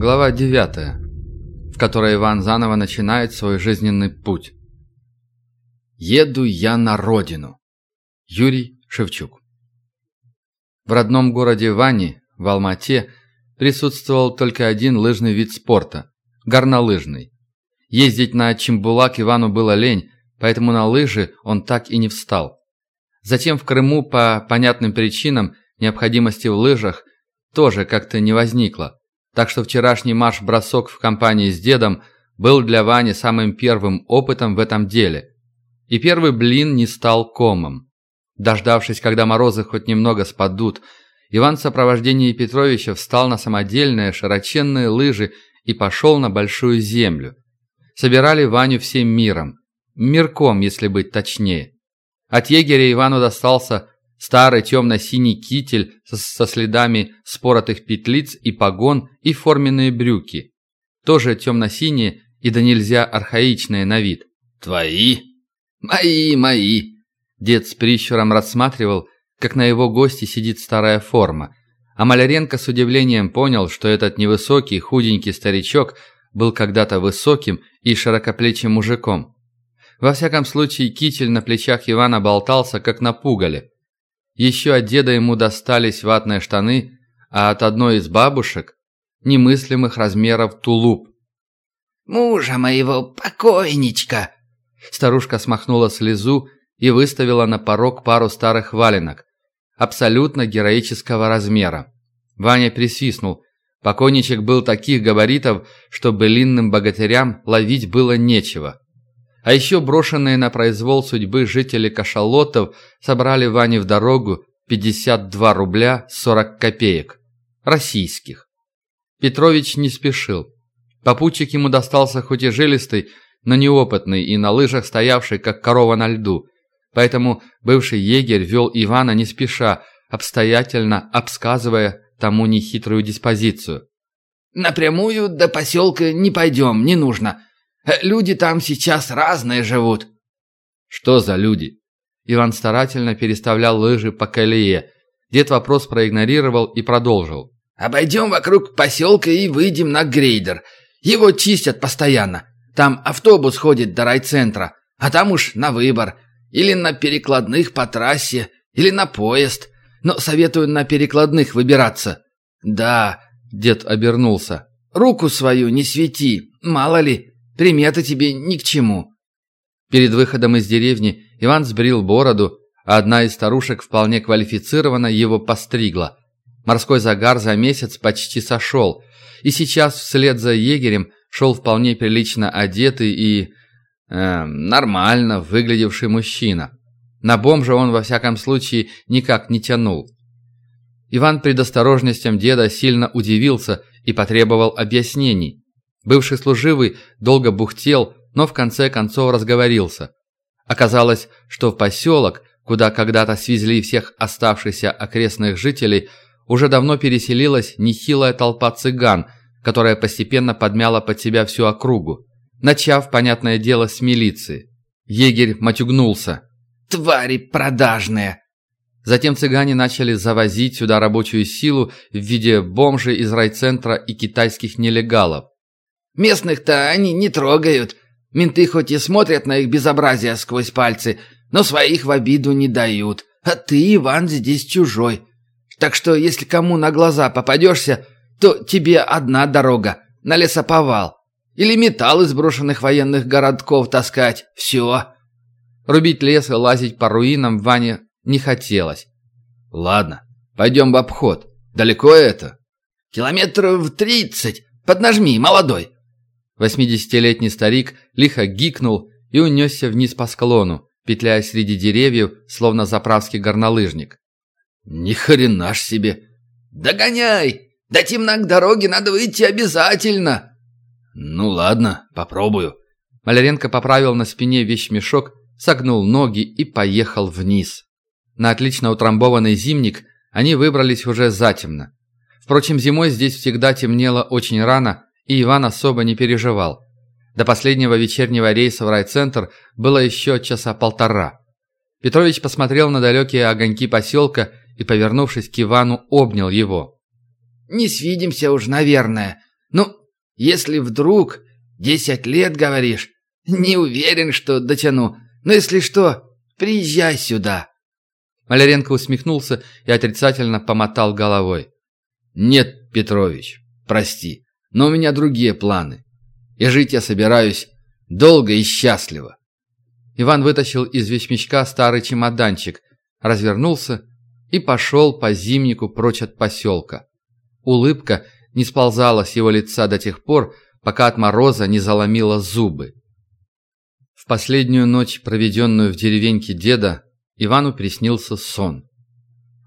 Глава 9, в которой Иван заново начинает свой жизненный путь. «Еду я на родину». Юрий Шевчук. В родном городе Вани, в Алмате, присутствовал только один лыжный вид спорта – горнолыжный. Ездить на Чембулак Ивану было лень, поэтому на лыжи он так и не встал. Затем в Крыму по понятным причинам необходимости в лыжах тоже как-то не возникло. Так что вчерашний марш-бросок в компании с дедом был для Вани самым первым опытом в этом деле. И первый блин не стал комом. Дождавшись, когда морозы хоть немного спадут, Иван в сопровождении Петровича встал на самодельные широченные лыжи и пошел на большую землю. Собирали Ваню всем миром. Мирком, если быть точнее. От егеря Ивану достался Старый темно-синий китель со следами споротых петлиц и погон и форменные брюки. Тоже темно-синие и да нельзя архаичные на вид. «Твои?» «Мои, мои!» Дед с прищуром рассматривал, как на его гости сидит старая форма. А Маляренко с удивлением понял, что этот невысокий, худенький старичок был когда-то высоким и широкоплечим мужиком. Во всяком случае, китель на плечах Ивана болтался, как на пугале. Еще от деда ему достались ватные штаны, а от одной из бабушек – немыслимых размеров тулуп. «Мужа моего покойничка!» Старушка смахнула слезу и выставила на порог пару старых валенок, абсолютно героического размера. Ваня присвистнул. Покойничек был таких габаритов, что былинным богатырям ловить было нечего. А еще брошенные на произвол судьбы жители кашалотов собрали Ване в дорогу 52 рубля 40 копеек. Российских. Петрович не спешил. Попутчик ему достался хоть и жилистый, но неопытный и на лыжах стоявший, как корова на льду. Поэтому бывший егерь вел Ивана не спеша, обстоятельно обсказывая тому нехитрую диспозицию. «Напрямую до поселка не пойдем, не нужно. Люди там сейчас разные живут». «Что за люди?» Иван старательно переставлял лыжи по колее. Дед вопрос проигнорировал и продолжил. «Обойдем вокруг поселка и выйдем на грейдер. Его чистят постоянно. Там автобус ходит до райцентра, а там уж на выбор. Или на перекладных по трассе, или на поезд. Но советую на перекладных выбираться». «Да», — дед обернулся. «Руку свою не свети, мало ли, Приметы тебе ни к чему». Перед выходом из деревни Иван сбрил бороду, а одна из старушек вполне квалифицированно его постригла. Морской загар за месяц почти сошел, и сейчас вслед за егерем шел вполне прилично одетый и... Э, нормально выглядевший мужчина. На бомжа он, во всяком случае, никак не тянул. Иван предосторожностям деда сильно удивился и потребовал объяснений. Бывший служивый долго бухтел, но в конце концов разговорился. Оказалось, что в поселок, куда когда-то свезли всех оставшихся окрестных жителей, уже давно переселилась нехилая толпа цыган, которая постепенно подмяла под себя всю округу, начав, понятное дело, с милиции. Егерь матюгнулся. «Твари продажные!» Затем цыгане начали завозить сюда рабочую силу в виде бомжей из райцентра и китайских нелегалов. Местных-то они не трогают. Менты хоть и смотрят на их безобразие сквозь пальцы, но своих в обиду не дают. А ты, Иван, здесь чужой. Так что, если кому на глаза попадешься, то тебе одна дорога — на лесоповал. Или металл из брошенных военных городков таскать. Все. Рубить лес и лазить по руинам Ване не хотелось. Ладно, пойдем в обход. Далеко это? Километров тридцать. Поднажми, молодой. Восьмидесятилетний старик лихо гикнул и унесся вниз по склону, петляя среди деревьев, словно заправский горнолыжник. «Ни хрена ж себе! Догоняй! До темна к дороге надо выйти обязательно!» «Ну ладно, попробую». Маляренко поправил на спине вещмешок, согнул ноги и поехал вниз. На отлично утрамбованный зимник они выбрались уже затемно. Впрочем, зимой здесь всегда темнело очень рано, и Иван особо не переживал. До последнего вечернего рейса в райцентр было еще часа полтора. Петрович посмотрел на далекие огоньки поселка и, повернувшись к Ивану, обнял его. «Не свидимся уж, наверное. Ну, если вдруг... Десять лет, говоришь? Не уверен, что дотяну. Но если что, приезжай сюда. Маляренко усмехнулся и отрицательно помотал головой. «Нет, Петрович, прости, но у меня другие планы. И жить я собираюсь долго и счастливо». Иван вытащил из вещмешка старый чемоданчик, развернулся и пошел по зимнику прочь от поселка. Улыбка не сползала с его лица до тех пор, пока от мороза не заломило зубы. В последнюю ночь, проведенную в деревеньке деда, Ивану приснился сон.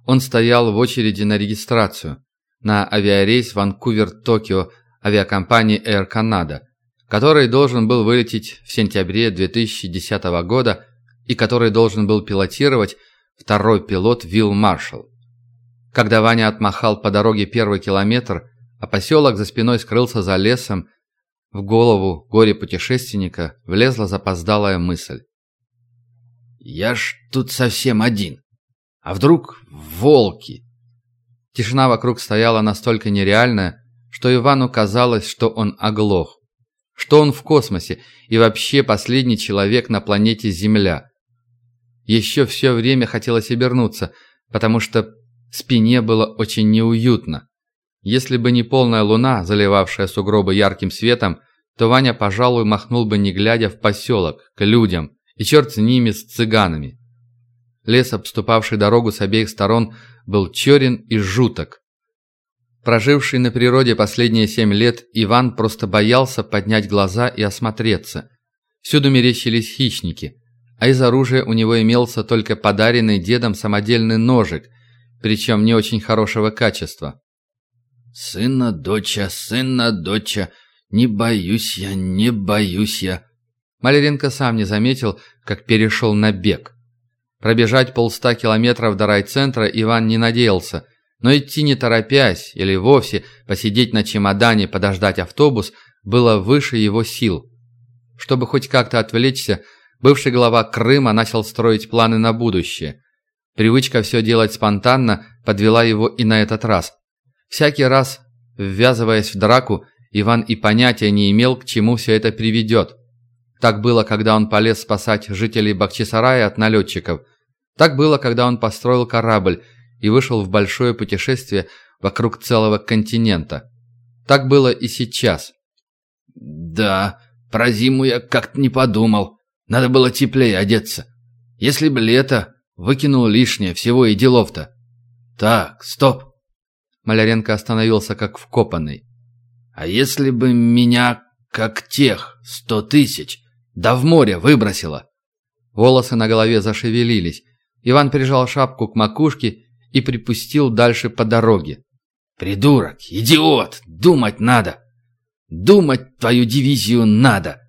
Он стоял в очереди на регистрацию на авиарейс Ванкувер-Токио авиакомпании Air Canada, который должен был вылететь в сентябре 2010 года и который должен был пилотировать второй пилот Вилл Маршалл. Когда Ваня отмахал по дороге первый километр, а поселок за спиной скрылся за лесом, в голову горе-путешественника влезла запоздалая мысль. Я ж тут совсем один. А вдруг волки? Тишина вокруг стояла настолько нереальная, что Ивану казалось, что он оглох. Что он в космосе и вообще последний человек на планете Земля. Еще все время хотелось обернуться, потому что спине было очень неуютно. Если бы не полная луна, заливавшая сугробы ярким светом, то Ваня, пожалуй, махнул бы не глядя в поселок, к людям, и черт с ними, с цыганами. Лес, обступавший дорогу с обеих сторон, был черен и жуток. Проживший на природе последние семь лет, Иван просто боялся поднять глаза и осмотреться. Всюду мерещились хищники, а из оружия у него имелся только подаренный дедом самодельный ножик, причем не очень хорошего качества. «Сына, доча, сына, доча, не боюсь я, не боюсь я», Маляренко сам не заметил, как перешел на бег. Пробежать полста километров до райцентра Иван не надеялся, но идти не торопясь или вовсе посидеть на чемодане, подождать автобус, было выше его сил. Чтобы хоть как-то отвлечься, бывший глава Крыма начал строить планы на будущее. Привычка все делать спонтанно подвела его и на этот раз. Всякий раз, ввязываясь в драку, Иван и понятия не имел, к чему все это приведет. Так было, когда он полез спасать жителей Бахчисарая от налетчиков. Так было, когда он построил корабль и вышел в большое путешествие вокруг целого континента. Так было и сейчас. «Да, про зиму я как-то не подумал. Надо было теплее одеться. Если бы лето, выкинул лишнее, всего и делов-то. Так, стоп!» Маляренко остановился как вкопанный. «А если бы меня, как тех, сто тысяч, да в море выбросило. Волосы на голове зашевелились. Иван прижал шапку к макушке и припустил дальше по дороге. «Придурок! Идиот! Думать надо! Думать твою дивизию надо!»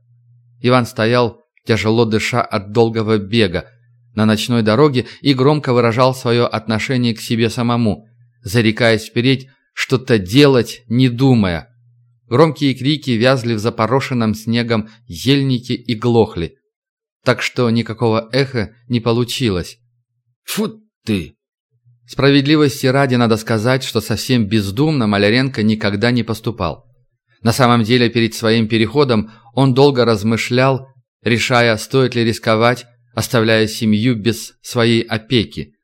Иван стоял, тяжело дыша от долгого бега, на ночной дороге и громко выражал свое отношение к себе самому, зарекаясь вперед что-то делать, не думая, Громкие крики вязли в запорошенном снегом ельнике и глохли. Так что никакого эха не получилось. «Фу ты!» Справедливости ради надо сказать, что совсем бездумно Маляренко никогда не поступал. На самом деле, перед своим переходом он долго размышлял, решая, стоит ли рисковать, оставляя семью без своей опеки.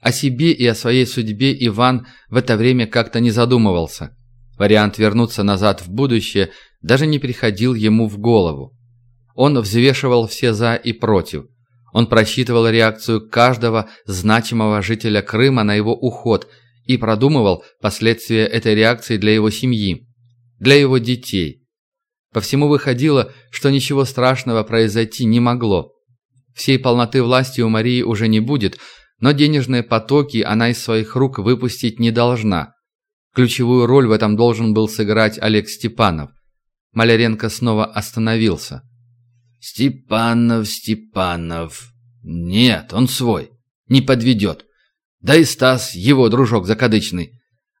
О себе и о своей судьбе Иван в это время как-то не задумывался. Вариант вернуться назад в будущее даже не приходил ему в голову. Он взвешивал все «за» и «против». Он просчитывал реакцию каждого значимого жителя Крыма на его уход и продумывал последствия этой реакции для его семьи, для его детей. По всему выходило, что ничего страшного произойти не могло. Всей полноты власти у Марии уже не будет, но денежные потоки она из своих рук выпустить не должна – Ключевую роль в этом должен был сыграть Олег Степанов. Маляренко снова остановился. «Степанов, Степанов. Нет, он свой. Не подведет. Да и Стас, его дружок закадычный.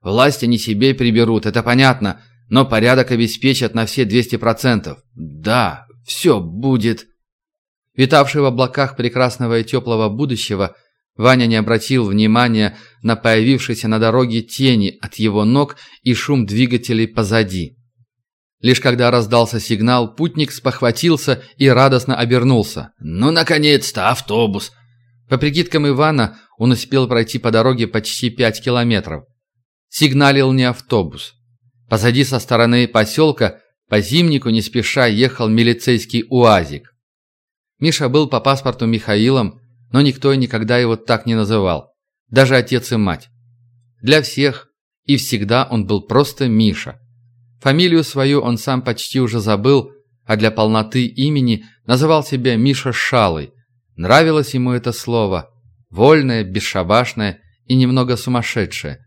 Власть они себе приберут, это понятно, но порядок обеспечат на все 200%. Да, все будет...» Витавший в облаках прекрасного и теплого будущего – Ваня не обратил внимания на появившиеся на дороге тени от его ног и шум двигателей позади. Лишь когда раздался сигнал, путник спохватился и радостно обернулся. «Ну, наконец-то, автобус!» По прикидкам Ивана, он успел пройти по дороге почти пять километров. Сигналил не автобус. Позади со стороны поселка по зимнику не спеша ехал милицейский УАЗик. Миша был по паспорту Михаилом, но никто и никогда его так не называл. Даже отец и мать. Для всех и всегда он был просто Миша. Фамилию свою он сам почти уже забыл, а для полноты имени называл себя Миша Шалый. Нравилось ему это слово. Вольное, бесшабашное и немного сумасшедшее.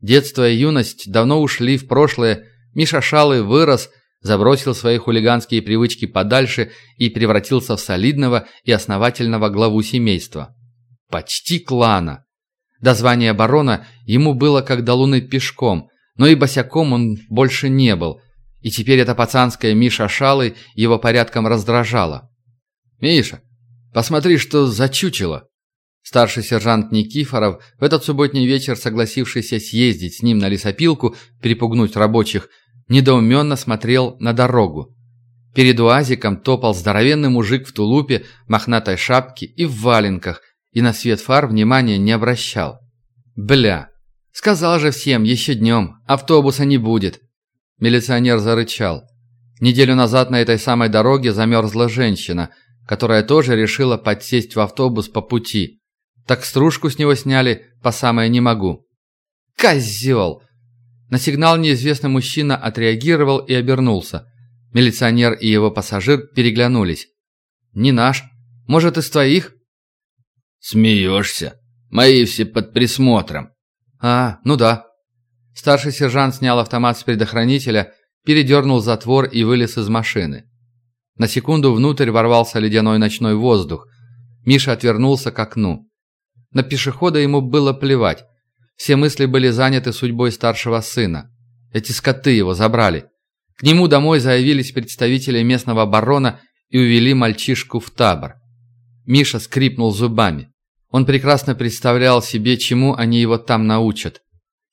Детство и юность давно ушли в прошлое. Миша Шалый вырос, забросил свои хулиганские привычки подальше и превратился в солидного и основательного главу семейства. Почти клана. До звания барона ему было как до луны пешком, но и босяком он больше не был. И теперь эта пацанская Миша Шалы его порядком раздражала. «Миша, посмотри, что зачучило!» Старший сержант Никифоров, в этот субботний вечер согласившийся съездить с ним на лесопилку, перепугнуть рабочих, недоуменно смотрел на дорогу. Перед уазиком топал здоровенный мужик в тулупе, мохнатой шапке и в валенках, и на свет фар внимания не обращал. «Бля! Сказал же всем, еще днем, автобуса не будет!» Милиционер зарычал. Неделю назад на этой самой дороге замерзла женщина, которая тоже решила подсесть в автобус по пути. Так стружку с него сняли по самое не могу. «Козел!» На сигнал неизвестный мужчина отреагировал и обернулся. Милиционер и его пассажир переглянулись. «Не наш. Может, из твоих?» «Смеешься? Мои все под присмотром». «А, ну да». Старший сержант снял автомат с предохранителя, передернул затвор и вылез из машины. На секунду внутрь ворвался ледяной ночной воздух. Миша отвернулся к окну. На пешехода ему было плевать. Все мысли были заняты судьбой старшего сына. Эти скоты его забрали. К нему домой заявились представители местного барона и увели мальчишку в табор. Миша скрипнул зубами. Он прекрасно представлял себе, чему они его там научат.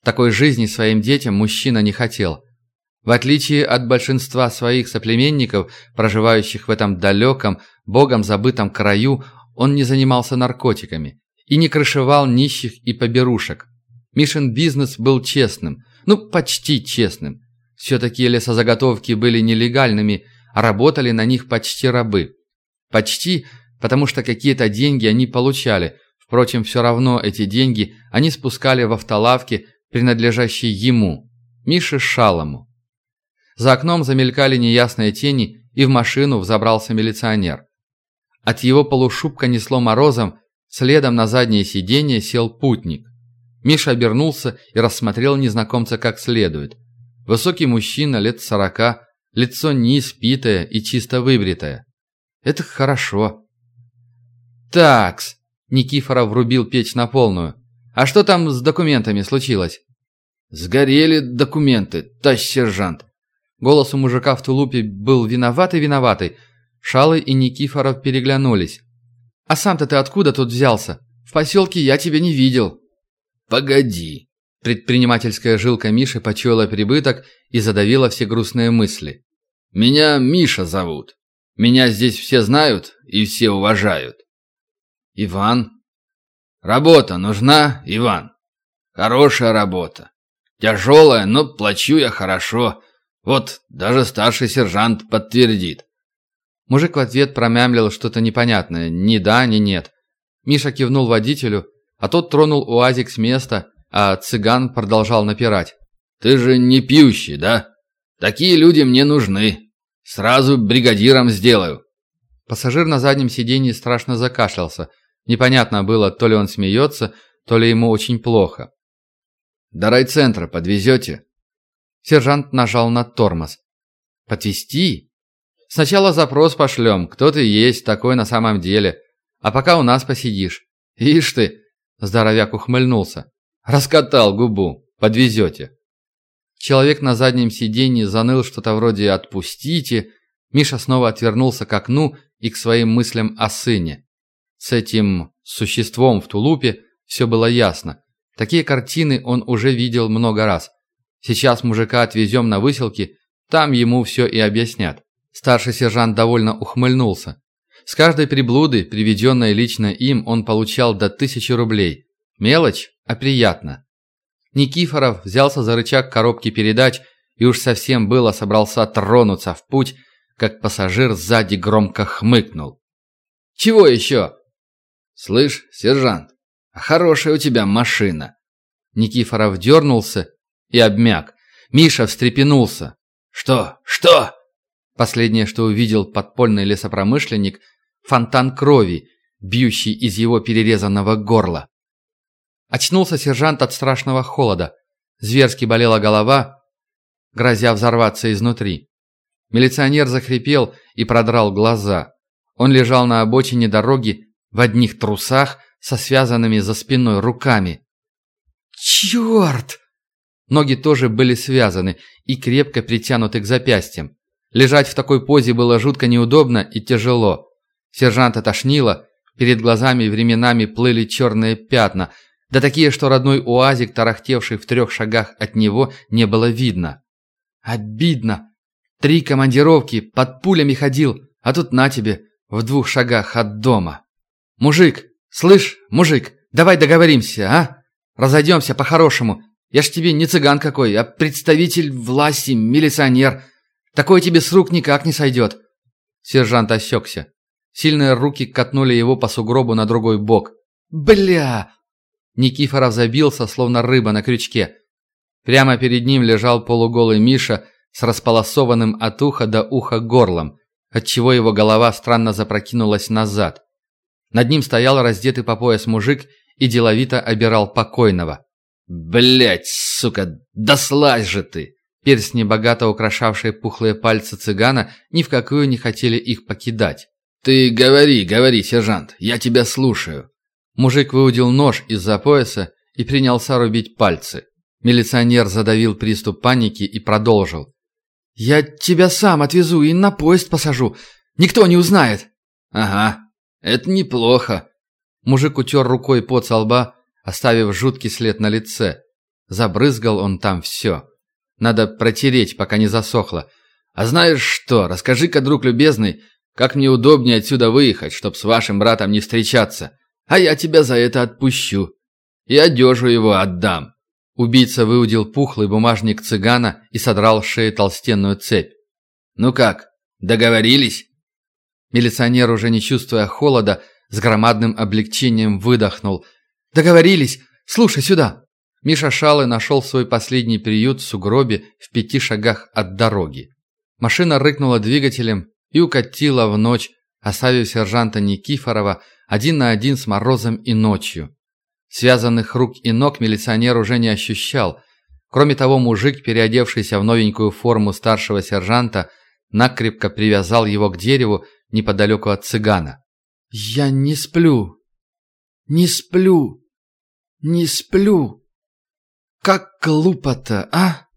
Такой жизни своим детям мужчина не хотел. В отличие от большинства своих соплеменников, проживающих в этом далеком, богом забытом краю, он не занимался наркотиками и не крышевал нищих и поберушек. Мишин бизнес был честным, ну почти честным. Все-таки лесозаготовки были нелегальными, а работали на них почти рабы. Почти, потому что какие-то деньги они получали – Впрочем, все равно эти деньги они спускали в автолавке, принадлежащей ему, Мише Шалому. За окном замелькали неясные тени, и в машину взобрался милиционер. От его полушубка несло морозом, следом на заднее сиденье сел путник. Миша обернулся и рассмотрел незнакомца как следует. Высокий мужчина, лет сорока, лицо неиспитое и чисто выбритое. Это хорошо. «Такс», Никифоров врубил печь на полную. «А что там с документами случилось?» «Сгорели документы, товарищ сержант». Голос у мужика в тулупе был виноватый-виноватый. Шалы и Никифоров переглянулись. «А сам-то ты откуда тут взялся? В поселке я тебя не видел». «Погоди». Предпринимательская жилка Миши почуяла прибыток и задавила все грустные мысли. «Меня Миша зовут. Меня здесь все знают и все уважают. Иван. Работа нужна, Иван. Хорошая работа. Тяжелая, но плачу я хорошо. Вот даже старший сержант подтвердит. Мужик в ответ промямлил что-то непонятное. Ни да, ни нет. Миша кивнул водителю, а тот тронул УАЗик с места, а цыган продолжал напирать. «Ты же не пьющий, да? Такие люди мне нужны. Сразу бригадиром сделаю». Пассажир на заднем сиденье страшно закашлялся – Непонятно было, то ли он смеется, то ли ему очень плохо. «До райцентра подвезете?» Сержант нажал на тормоз. «Подвезти? Сначала запрос пошлем, кто ты есть такой на самом деле, а пока у нас посидишь. Ишь ты!» Здоровяк ухмыльнулся. «Раскатал губу. Подвезете». Человек на заднем сиденье заныл что-то вроде «отпустите». Миша снова отвернулся к окну и к своим мыслям о сыне. С этим существом в тулупе все было ясно. Такие картины он уже видел много раз. Сейчас мужика отвезем на выселки, Там ему все и объяснят. Старший сержант довольно ухмыльнулся. С каждой приблуды, приведенной лично им, он получал до тысячи рублей. Мелочь, а приятно. Никифоров взялся за рычаг коробки передач и уж совсем было собрался тронуться в путь, как пассажир сзади громко хмыкнул. «Чего еще?» «Слышь, сержант, а хорошая у тебя машина». Никифоров дернулся и обмяк. Миша встрепенулся. «Что? Что?» Последнее, что увидел подпольный лесопромышленник – фонтан крови, бьющий из его перерезанного горла. Очнулся сержант от страшного холода. Зверски болела голова, грозя взорваться изнутри. Милиционер захрипел и продрал глаза. Он лежал на обочине дороги в одних трусах со связанными за спиной руками. «Черт!» Ноги тоже были связаны и крепко притянуты к запястьям. Лежать в такой позе было жутко неудобно и тяжело. Сержанта тошнило, перед глазами временами плыли черные пятна, да такие, что родной уазик, тарахтевший в трех шагах от него, не было видно. Обидно. Три командировки, под пулями ходил, а тут на тебе, в двух шагах от дома. Мужик, слышь, мужик, давай договоримся, а? Разойдемся по-хорошему. Я ж тебе не цыган какой, а представитель власти, милиционер. Такое тебе с рук никак не сойдет. Сержант осекся. Сильные руки катнули его по сугробу на другой бок. «Бля!» Никифоров забился, словно рыба на крючке. Прямо перед ним лежал полуголый Миша с располосованным от уха до уха горлом, отчего его голова странно запрокинулась назад. Над ним стоял раздетый по пояс мужик и деловито обирал покойного. «Блядь, сука, да слазь же ты!» Перстни, богато украшавшие пухлые пальцы цыгана, ни в какую не хотели их покидать. «Ты говори, говори, сержант, я тебя слушаю». Мужик выудил нож из-за пояса и принялся рубить пальцы. Милиционер задавил приступ паники и продолжил. «Я тебя сам отвезу и на поезд посажу. Никто не узнает». «Ага, это неплохо». Мужик утер рукой пот со лба, оставив жуткий след на лице. Забрызгал он там все. Надо протереть, пока не засохло. «А знаешь что, расскажи-ка, друг любезный, как мне удобнее отсюда выехать, чтоб с вашим братом не встречаться. А я тебя за это отпущу. И одежу его отдам». Убийца выудил пухлый бумажник цыгана и содрал с шеи толстенную цепь. «Ну как, договорились?» Милиционер, уже не чувствуя холода, с громадным облегчением выдохнул. «Договорились! Слушай сюда!» Миша Шалы нашел свой последний приют в сугробе в пяти шагах от дороги. Машина рыкнула двигателем, и укатила в ночь, оставив сержанта Никифорова один на один с морозом и ночью. Связанных рук и ног милиционер уже не ощущал. Кроме того, мужик, переодевшийся в новенькую форму старшего сержанта, накрепко привязал его к дереву неподалеку от цыгана. «Я не сплю, не сплю, не сплю. Как глупо-то, а?»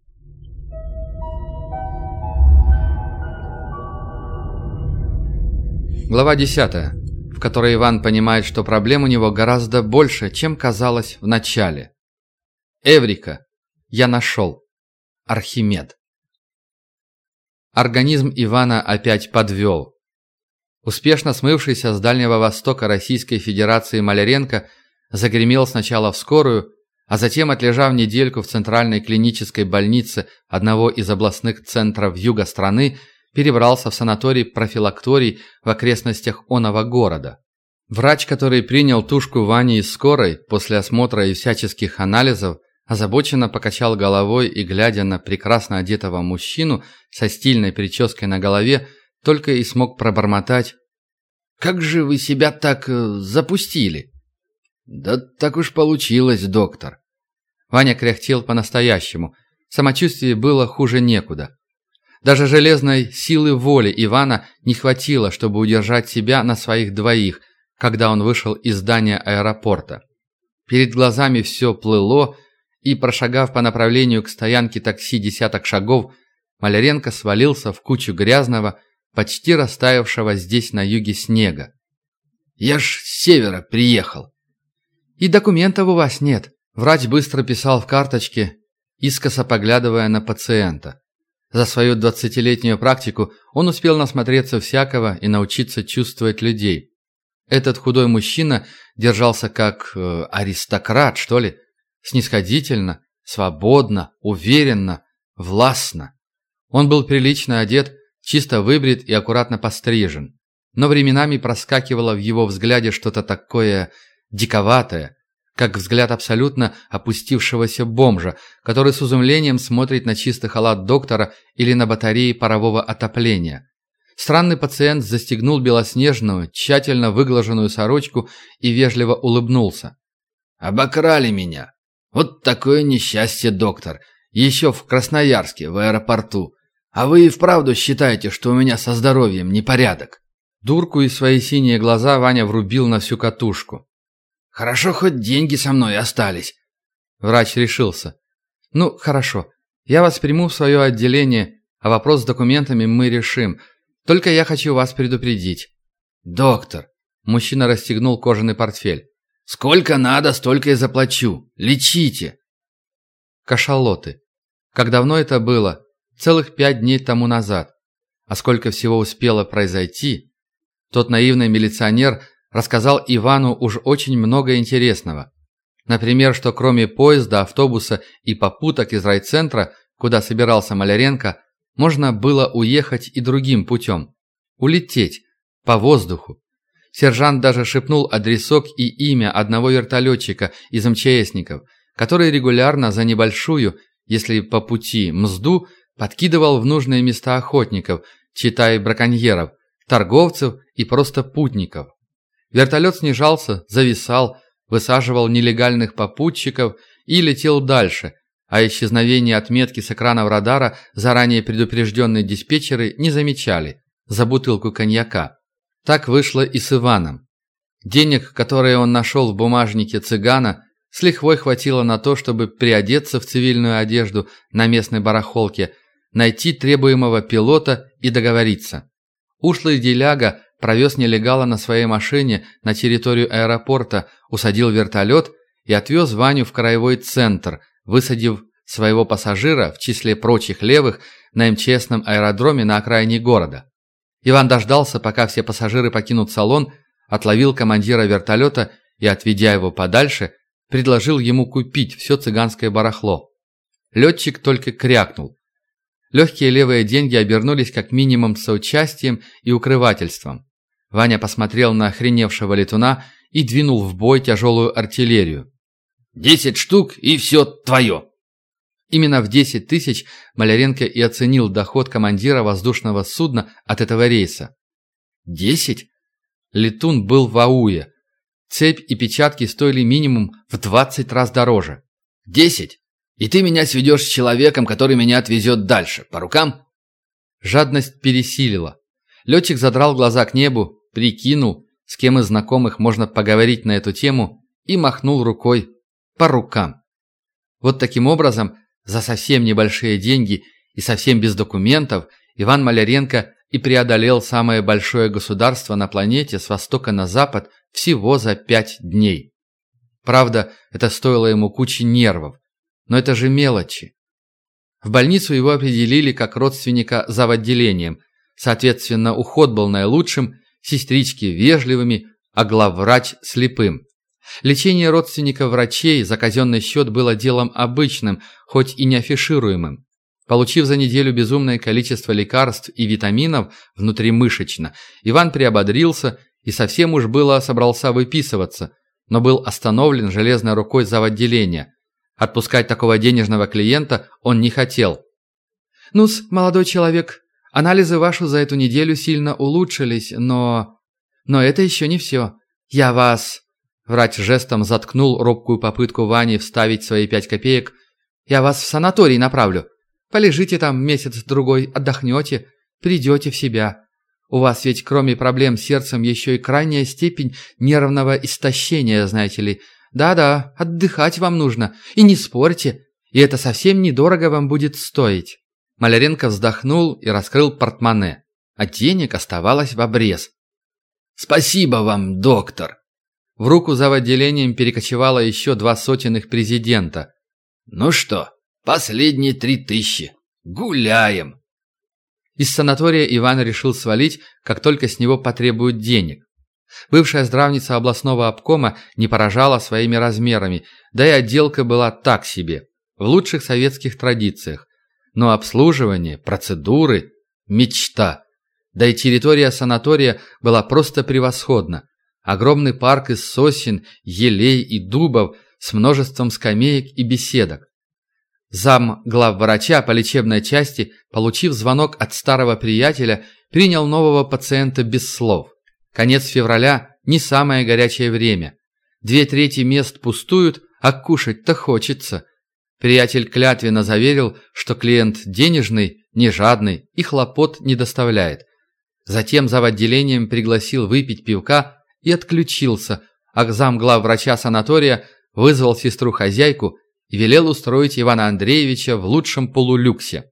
Глава 10, в которой Иван понимает, что проблем у него гораздо больше, чем казалось в начале. Эврика. Я нашел. Архимед. Организм Ивана опять подвел. Успешно смывшийся с Дальнего Востока Российской Федерации Маляренко загремел сначала в скорую, а затем, отлежав недельку в центральной клинической больнице одного из областных центров юга страны, перебрался в санаторий-профилакторий в окрестностях оного города. Врач, который принял тушку Вани из скорой после осмотра и всяческих анализов, озабоченно покачал головой и, глядя на прекрасно одетого мужчину со стильной прической на голове, только и смог пробормотать. «Как же вы себя так э, запустили?» «Да так уж получилось, доктор». Ваня кряхтел по-настоящему. Самочувствие было хуже некуда. Даже железной силы воли Ивана не хватило, чтобы удержать себя на своих двоих, когда он вышел из здания аэропорта. Перед глазами все плыло, и, прошагав по направлению к стоянке такси десяток шагов, Маляренко свалился в кучу грязного, почти растаявшего здесь на юге снега. «Я ж с севера приехал». «И документов у вас нет», – врач быстро писал в карточке, искоса поглядывая на пациента. За свою двадцатилетнюю практику он успел насмотреться всякого и научиться чувствовать людей. Этот худой мужчина держался как э, аристократ, что ли, снисходительно, свободно, уверенно, властно. Он был прилично одет, чисто выбрит и аккуратно пострижен. Но временами проскакивало в его взгляде что-то такое диковатое, как взгляд абсолютно опустившегося бомжа, который с изумлением смотрит на чистый халат доктора или на батареи парового отопления. Странный пациент застегнул белоснежную, тщательно выглаженную сорочку и вежливо улыбнулся. «Обокрали меня. Вот такое несчастье, доктор. Еще в Красноярске, в аэропорту. А вы и вправду считаете, что у меня со здоровьем непорядок?» Дурку и свои синие глаза Ваня врубил на всю катушку. Хорошо, хоть деньги со мной остались. Врач решился. Ну, хорошо. Я вас приму в свое отделение, а вопрос с документами мы решим. Только я хочу вас предупредить. Доктор. Мужчина расстегнул кожаный портфель. Сколько надо, столько и заплачу. Лечите. Кашалоты. Как давно это было? Целых пять дней тому назад. А сколько всего успело произойти? Тот наивный милиционер рассказал Ивану уж очень много интересного. Например, что кроме поезда, автобуса и попуток из райцентра, куда собирался Маляренко, можно было уехать и другим путем. Улететь. По воздуху. Сержант даже шепнул адресок и имя одного вертолетчика из МЧСников, который регулярно за небольшую, если по пути, мзду, подкидывал в нужные места охотников, читай браконьеров, торговцев и просто путников. Вертолет снижался, зависал, высаживал нелегальных попутчиков и летел дальше, а исчезновение отметки с экранов радара заранее предупрежденные диспетчеры не замечали за бутылку коньяка. Так вышло и с Иваном. Денег, которые он нашел в бумажнике цыгана, с лихвой хватило на то, чтобы приодеться в цивильную одежду на местной барахолке, найти требуемого пилота и договориться. Ушлый деляга провез нелегала на своей машине на территорию аэропорта, усадил вертолет и отвез Ваню в краевой центр, высадив своего пассажира, в числе прочих левых, на МЧСном аэродроме на окраине города. Иван дождался, пока все пассажиры покинут салон, отловил командира вертолета и, отведя его подальше, предложил ему купить все цыганское барахло. Летчик только крякнул. Легкие левые деньги обернулись как минимум соучастием и укрывательством. Ваня посмотрел на охреневшего летуна и двинул в бой тяжелую артиллерию. «Десять штук, и все твое!» Именно в десять тысяч Маляренко и оценил доход командира воздушного судна от этого рейса. Десять? Летун был в ауе. Цепь и печатки стоили минимум в двадцать раз дороже. «Десять? И ты меня сведешь с человеком, который меня отвезет дальше. По рукам?» Жадность пересилила. Летчик задрал глаза к небу, прикинул, с кем из знакомых можно поговорить на эту тему, и махнул рукой по рукам. Вот таким образом, за совсем небольшие деньги и совсем без документов, Иван Маляренко и преодолел самое большое государство на планете с востока на запад всего за пять дней. Правда, это стоило ему кучи нервов, но это же мелочи. В больницу его определили как родственника за отделением, соответственно, уход был наилучшим, сестрички вежливыми, а главврач слепым. Лечение родственников врачей за казенный счет было делом обычным, хоть и не афишируемым. Получив за неделю безумное количество лекарств и витаминов внутримышечно, Иван приободрился и совсем уж было собрался выписываться, но был остановлен железной рукой за отделение. Отпускать такого денежного клиента он не хотел. «Ну-с, молодой человек, Анализы ваши за эту неделю сильно улучшились, но... Но это еще не все. Я вас...» Врач жестом заткнул робкую попытку Вани вставить свои пять копеек. «Я вас в санаторий направлю. Полежите там месяц-другой, отдохнете, придете в себя. У вас ведь кроме проблем с сердцем еще и крайняя степень нервного истощения, знаете ли. Да-да, отдыхать вам нужно. И не спорьте. И это совсем недорого вам будет стоить». Маляренко вздохнул и раскрыл портмоне, а денег оставалось в обрез. «Спасибо вам, доктор!» В руку за отделением перекочевало еще два сотенных президента. «Ну что, последние три тысячи. Гуляем!» Из санатория Иван решил свалить, как только с него потребуют денег. Бывшая здравница областного обкома не поражала своими размерами, да и отделка была так себе, в лучших советских традициях. Но обслуживание, процедуры – мечта. Да и территория санатория была просто превосходна. Огромный парк из сосен, елей и дубов с множеством скамеек и беседок. Зам главврача по лечебной части, получив звонок от старого приятеля, принял нового пациента без слов. Конец февраля – не самое горячее время. Две трети мест пустуют, а кушать-то хочется. Приятель клятвенно заверил, что клиент денежный, не жадный и хлопот не доставляет. Затем зав. отделением пригласил выпить пивка и отключился, а замглав врача санатория вызвал сестру-хозяйку и велел устроить Ивана Андреевича в лучшем полулюксе.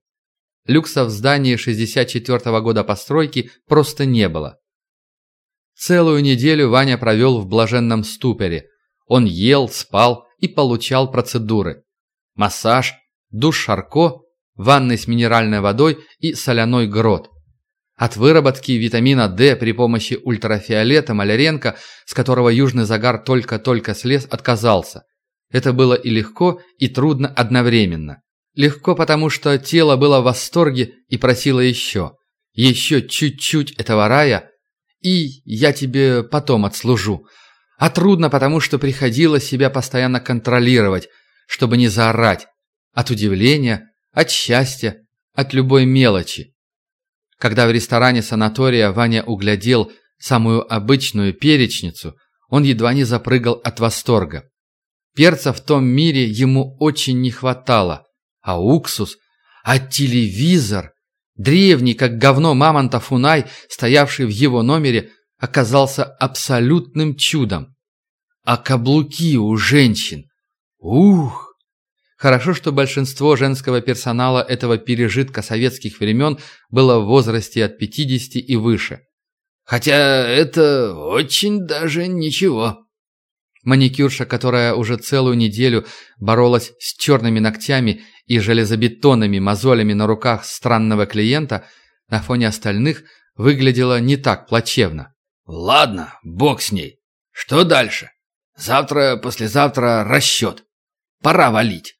Люкса в здании 64 -го года постройки просто не было. Целую неделю Ваня провел в блаженном ступоре. Он ел, спал и получал процедуры. Массаж, душ Шарко, ванны с минеральной водой и соляной грот. От выработки витамина D при помощи ультрафиолета Маляренко, с которого южный загар только-только слез, отказался. Это было и легко, и трудно одновременно. Легко, потому что тело было в восторге и просило еще. Еще чуть-чуть этого рая, и я тебе потом отслужу. А трудно, потому что приходилось себя постоянно контролировать, чтобы не заорать. От удивления, от счастья, от любой мелочи. Когда в ресторане санатория Ваня углядел самую обычную перечницу, он едва не запрыгал от восторга. Перца в том мире ему очень не хватало, а уксус, а телевизор, древний, как говно мамонта Фунай, стоявший в его номере, оказался абсолютным чудом. А каблуки у женщин. Ух! Хорошо, что большинство женского персонала этого пережитка советских времен было в возрасте от 50 и выше. Хотя это очень даже ничего. Маникюрша, которая уже целую неделю боролась с черными ногтями и железобетонными мозолями на руках странного клиента, на фоне остальных выглядела не так плачевно. «Ладно, бог с ней. Что дальше? Завтра, послезавтра расчет. Пора валить».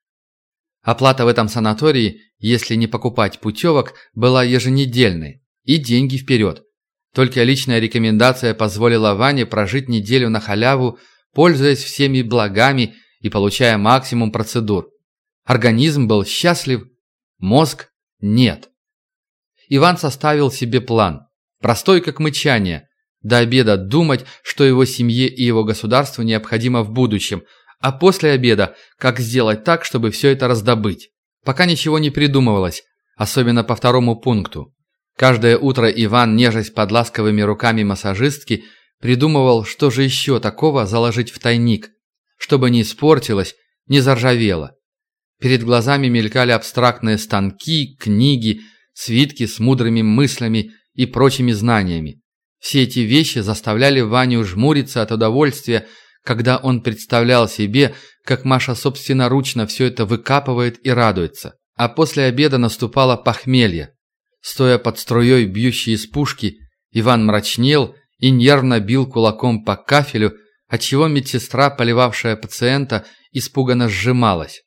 Оплата в этом санатории, если не покупать путевок, была еженедельной. И деньги вперед. Только личная рекомендация позволила Ване прожить неделю на халяву, пользуясь всеми благами и получая максимум процедур. Организм был счастлив, мозг – нет. Иван составил себе план. Простой как мычание. До обеда думать, что его семье и его государству необходимо в будущем – а после обеда, как сделать так, чтобы все это раздобыть. Пока ничего не придумывалось, особенно по второму пункту. Каждое утро Иван, нежесть под ласковыми руками массажистки, придумывал, что же еще такого заложить в тайник, чтобы не испортилось, не заржавело. Перед глазами мелькали абстрактные станки, книги, свитки с мудрыми мыслями и прочими знаниями. Все эти вещи заставляли Ваню жмуриться от удовольствия, когда он представлял себе, как Маша собственноручно все это выкапывает и радуется. А после обеда наступало похмелье. Стоя под струей, бьющей из пушки, Иван мрачнел и нервно бил кулаком по кафелю, отчего медсестра, поливавшая пациента, испуганно сжималась.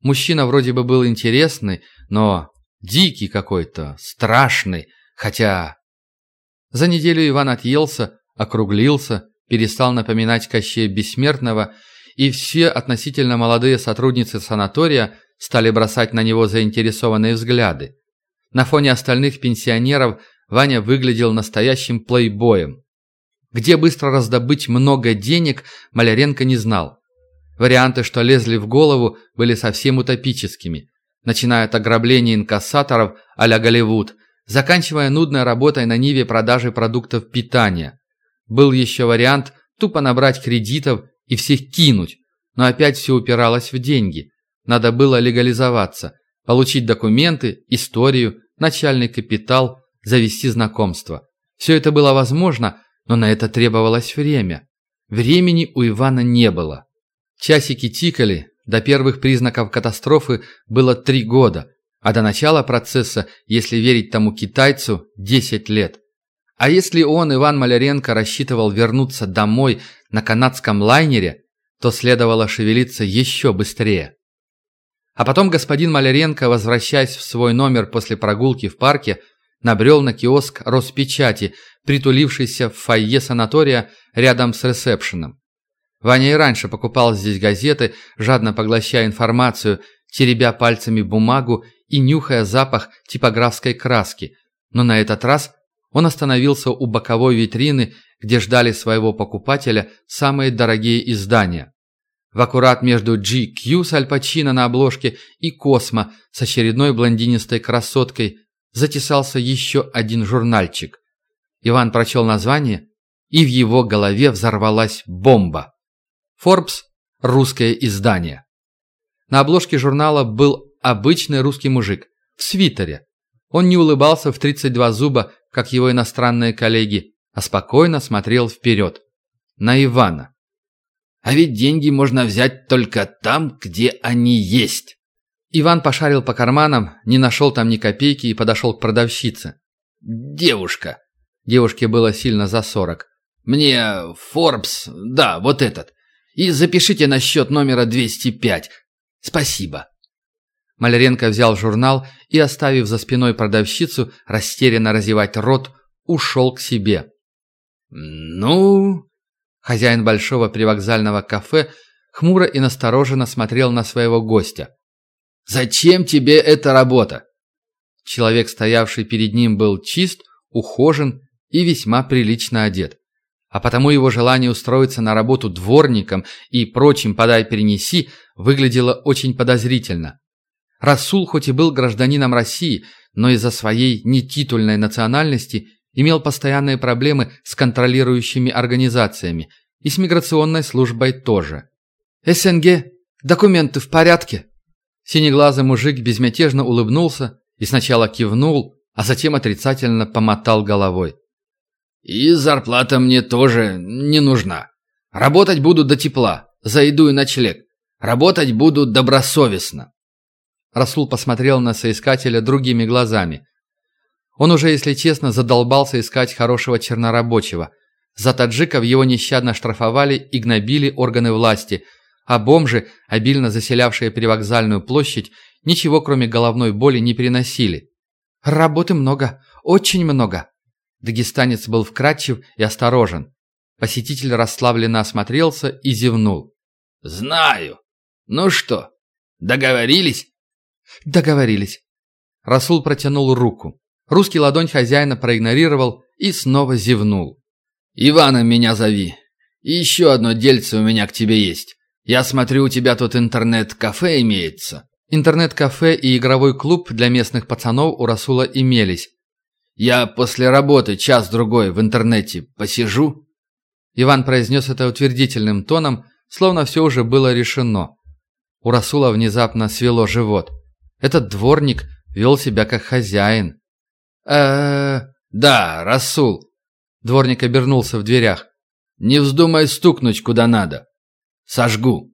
Мужчина вроде бы был интересный, но дикий какой-то, страшный, хотя... За неделю Иван отъелся, округлился, перестал напоминать Кощея Бессмертного, и все относительно молодые сотрудницы санатория стали бросать на него заинтересованные взгляды. На фоне остальных пенсионеров Ваня выглядел настоящим плейбоем. Где быстро раздобыть много денег, Маляренко не знал. Варианты, что лезли в голову, были совсем утопическими. Начиная от ограбления инкассаторов а-ля Голливуд, заканчивая нудной работой на ниве продажи продуктов питания. Был еще вариант тупо набрать кредитов и всех кинуть, но опять все упиралось в деньги. Надо было легализоваться, получить документы, историю, начальный капитал, завести знакомство. Все это было возможно, но на это требовалось время. Времени у Ивана не было. Часики тикали, до первых признаков катастрофы было три года, А до начала процесса, если верить тому китайцу, 10 лет. А если он, Иван Маляренко, рассчитывал вернуться домой на канадском лайнере, то следовало шевелиться еще быстрее. А потом господин Маляренко, возвращаясь в свой номер после прогулки в парке, набрел на киоск Роспечати, притулившийся в фойе санатория рядом с ресепшеном. Ваня и раньше покупал здесь газеты, жадно поглощая информацию, теребя пальцами бумагу и нюхая запах типографской краски. Но на этот раз он остановился у боковой витрины, где ждали своего покупателя самые дорогие издания. В аккурат между GQ с Аль Пачино на обложке и Космо с очередной блондинистой красоткой затесался еще один журнальчик. Иван прочел название, и в его голове взорвалась бомба. Forbes – русское издание. На обложке журнала был обычный русский мужик в свитере. Он не улыбался в 32 зуба, как его иностранные коллеги, а спокойно смотрел вперед. На Ивана. А ведь деньги можно взять только там, где они есть. Иван пошарил по карманам, не нашел там ни копейки и подошел к продавщице. «Девушка». Девушке было сильно за сорок. «Мне Forbes, да, вот этот. И запишите на счет номера 205. Спасибо». Маляренко взял журнал и, оставив за спиной продавщицу, растерянно разевать рот, ушел к себе. «Ну...» Хозяин большого привокзального кафе хмуро и настороженно смотрел на своего гостя. «Зачем тебе эта работа?» Человек, стоявший перед ним, был чист, ухожен и весьма прилично одет. А потому его желание устроиться на работу дворником и прочим «подай-перенеси» выглядело очень подозрительно. Расул хоть и был гражданином России, но из-за своей нетитульной национальности имел постоянные проблемы с контролирующими организациями и с миграционной службой тоже. «СНГ, документы в порядке?» Синеглазый мужик безмятежно улыбнулся и сначала кивнул, а затем отрицательно помотал головой. «И зарплата мне тоже не нужна. Работать буду до тепла, за еду и ночлег. Работать буду добросовестно». Расул посмотрел на соискателя другими глазами. Он уже, если честно, задолбался искать хорошего чернорабочего. За таджиков его нещадно штрафовали и гнобили органы власти, а бомжи, обильно заселявшие привокзальную площадь, ничего кроме головной боли не переносили. «Работы много, очень много». Дагестанец был вкрадчив и осторожен. Посетитель расслабленно осмотрелся и зевнул. «Знаю. Ну что, договорились?» «Договорились». Расул протянул руку. Русский ладонь хозяина проигнорировал и снова зевнул. «Ивана меня зови. И еще одно дельце у меня к тебе есть. Я смотрю, у тебя тут интернет-кафе имеется». Интернет-кафе и игровой клуб для местных пацанов у Расула имелись. «Я после работы час-другой в интернете посижу?» Иван произнес это утвердительным тоном, словно все уже было решено. У Расула внезапно свело живот. Этот дворник вел себя как хозяин. э да, Расул». Дворник обернулся в дверях. «Не вздумай стукнуть куда надо. Сожгу».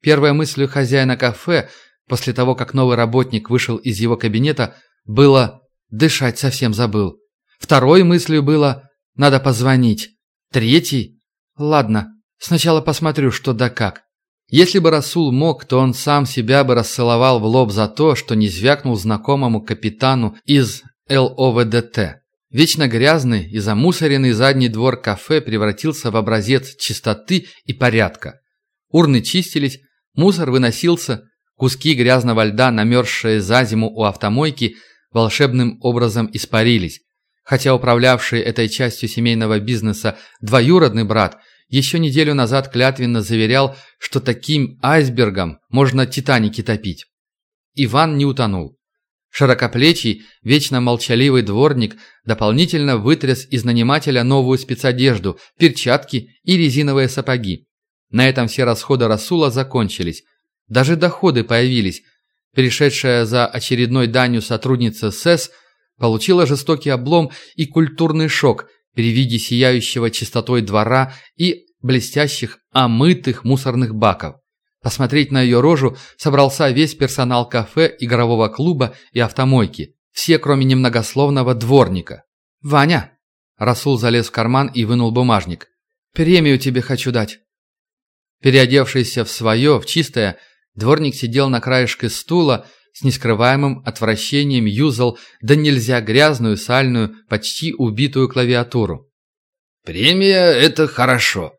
Первой мыслью хозяина кафе, после того, как новый работник вышел из его кабинета, было «дышать совсем забыл». Второй мыслью было «надо позвонить». Третий «ладно, сначала посмотрю, что да как». Если бы Расул мог, то он сам себя бы расцеловал в лоб за то, что не звякнул знакомому капитану из ЛОВДТ. Вечно грязный и замусоренный задний двор кафе превратился в образец чистоты и порядка. Урны чистились, мусор выносился, куски грязного льда, намерзшие за зиму у автомойки, волшебным образом испарились. Хотя управлявший этой частью семейного бизнеса двоюродный брат еще неделю назад клятвенно заверял, что таким айсбергом можно Титаники топить. Иван не утонул. Широкоплечий, вечно молчаливый дворник дополнительно вытряс из нанимателя новую спецодежду, перчатки и резиновые сапоги. На этом все расходы Расула закончились. Даже доходы появились. Перешедшая за очередной данью сотрудница СЭС получила жестокий облом и культурный шок при виде сияющего чистотой двора и блестящих, омытых мусорных баков. Посмотреть на ее рожу собрался весь персонал кафе, игрового клуба и автомойки. Все, кроме немногословного дворника. «Ваня!» Расул залез в карман и вынул бумажник. «Премию тебе хочу дать». Переодевшийся в свое, в чистое, дворник сидел на краешке стула, с нескрываемым отвращением юзал да нельзя грязную, сальную, почти убитую клавиатуру. «Премия — это хорошо».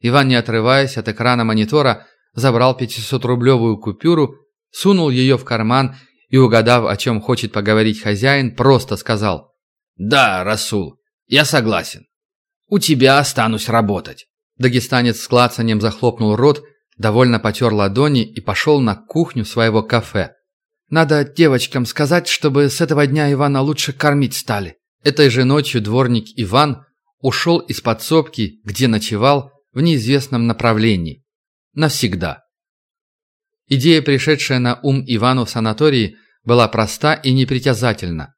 Иван, не отрываясь от экрана монитора, забрал 500-рублевую купюру, сунул ее в карман и, угадав, о чем хочет поговорить хозяин, просто сказал «Да, Расул, я согласен. У тебя останусь работать». Дагестанец с клацанием захлопнул рот, довольно потер ладони и пошел на кухню своего кафе. «Надо девочкам сказать, чтобы с этого дня Ивана лучше кормить стали». Этой же ночью дворник Иван ушел из подсобки, где ночевал, в неизвестном направлении. Навсегда. Идея, пришедшая на ум Ивану в санатории, была проста и непритязательна.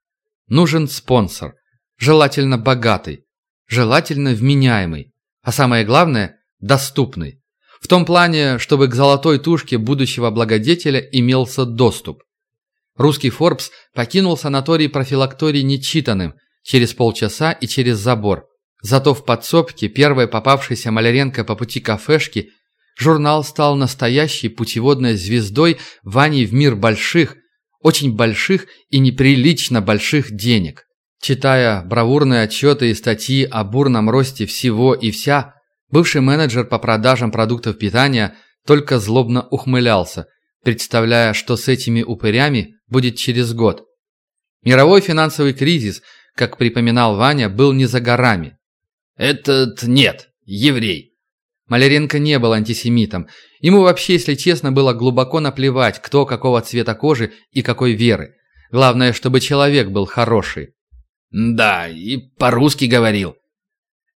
Нужен спонсор, желательно богатый, желательно вменяемый, а самое главное – доступный. В том плане, чтобы к золотой тушке будущего благодетеля имелся доступ. Русский Форбс покинул санаторий профилакторий нечитанным, через полчаса и через забор. Зато в подсобке, первой попавшейся Маляренко по пути кафешки, журнал стал настоящей путеводной звездой Вани в мир больших, очень больших и неприлично больших денег. Читая бравурные отчеты и статьи о бурном росте всего и вся, бывший менеджер по продажам продуктов питания только злобно ухмылялся, представляя, что с этими упырями будет через год. Мировой финансовый кризис, как припоминал Ваня, был не за горами. «Этот нет, еврей». Маляренко не был антисемитом. Ему вообще, если честно, было глубоко наплевать, кто какого цвета кожи и какой веры. Главное, чтобы человек был хороший. «Да, и по-русски говорил».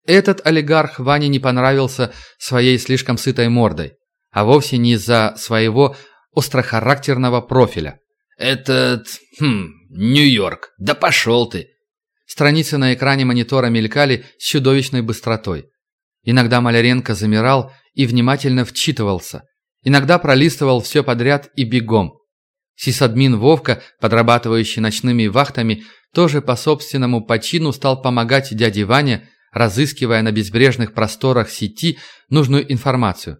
Этот олигарх Ване не понравился своей слишком сытой мордой, а вовсе не из-за своего острохарактерного профиля. «Этот... хм... Нью-Йорк. Да пошел ты!» Страницы на экране монитора мелькали с чудовищной быстротой. Иногда Маляренко замирал и внимательно вчитывался. Иногда пролистывал все подряд и бегом. Сисадмин Вовка, подрабатывающий ночными вахтами, тоже по собственному почину стал помогать дяде Ване, разыскивая на безбрежных просторах сети нужную информацию.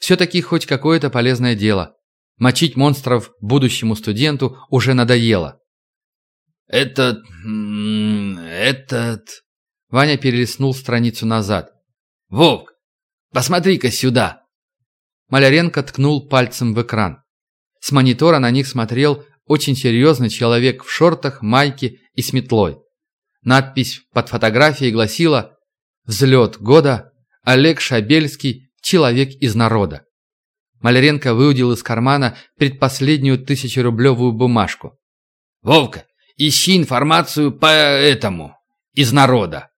Все-таки хоть какое-то полезное дело. Мочить монстров будущему студенту уже надоело. «Этот... этот...» Ваня перелистнул страницу назад. «Вовк, посмотри-ка сюда!» Маляренко ткнул пальцем в экран. С монитора на них смотрел очень серьезный человек в шортах, майке и с метлой. Надпись под фотографией гласила «Взлет года. Олег Шабельский. Человек из народа». Маляренко выудил из кармана предпоследнюю тысячерублевую бумажку. «Вовка, ищи информацию по этому, из народа».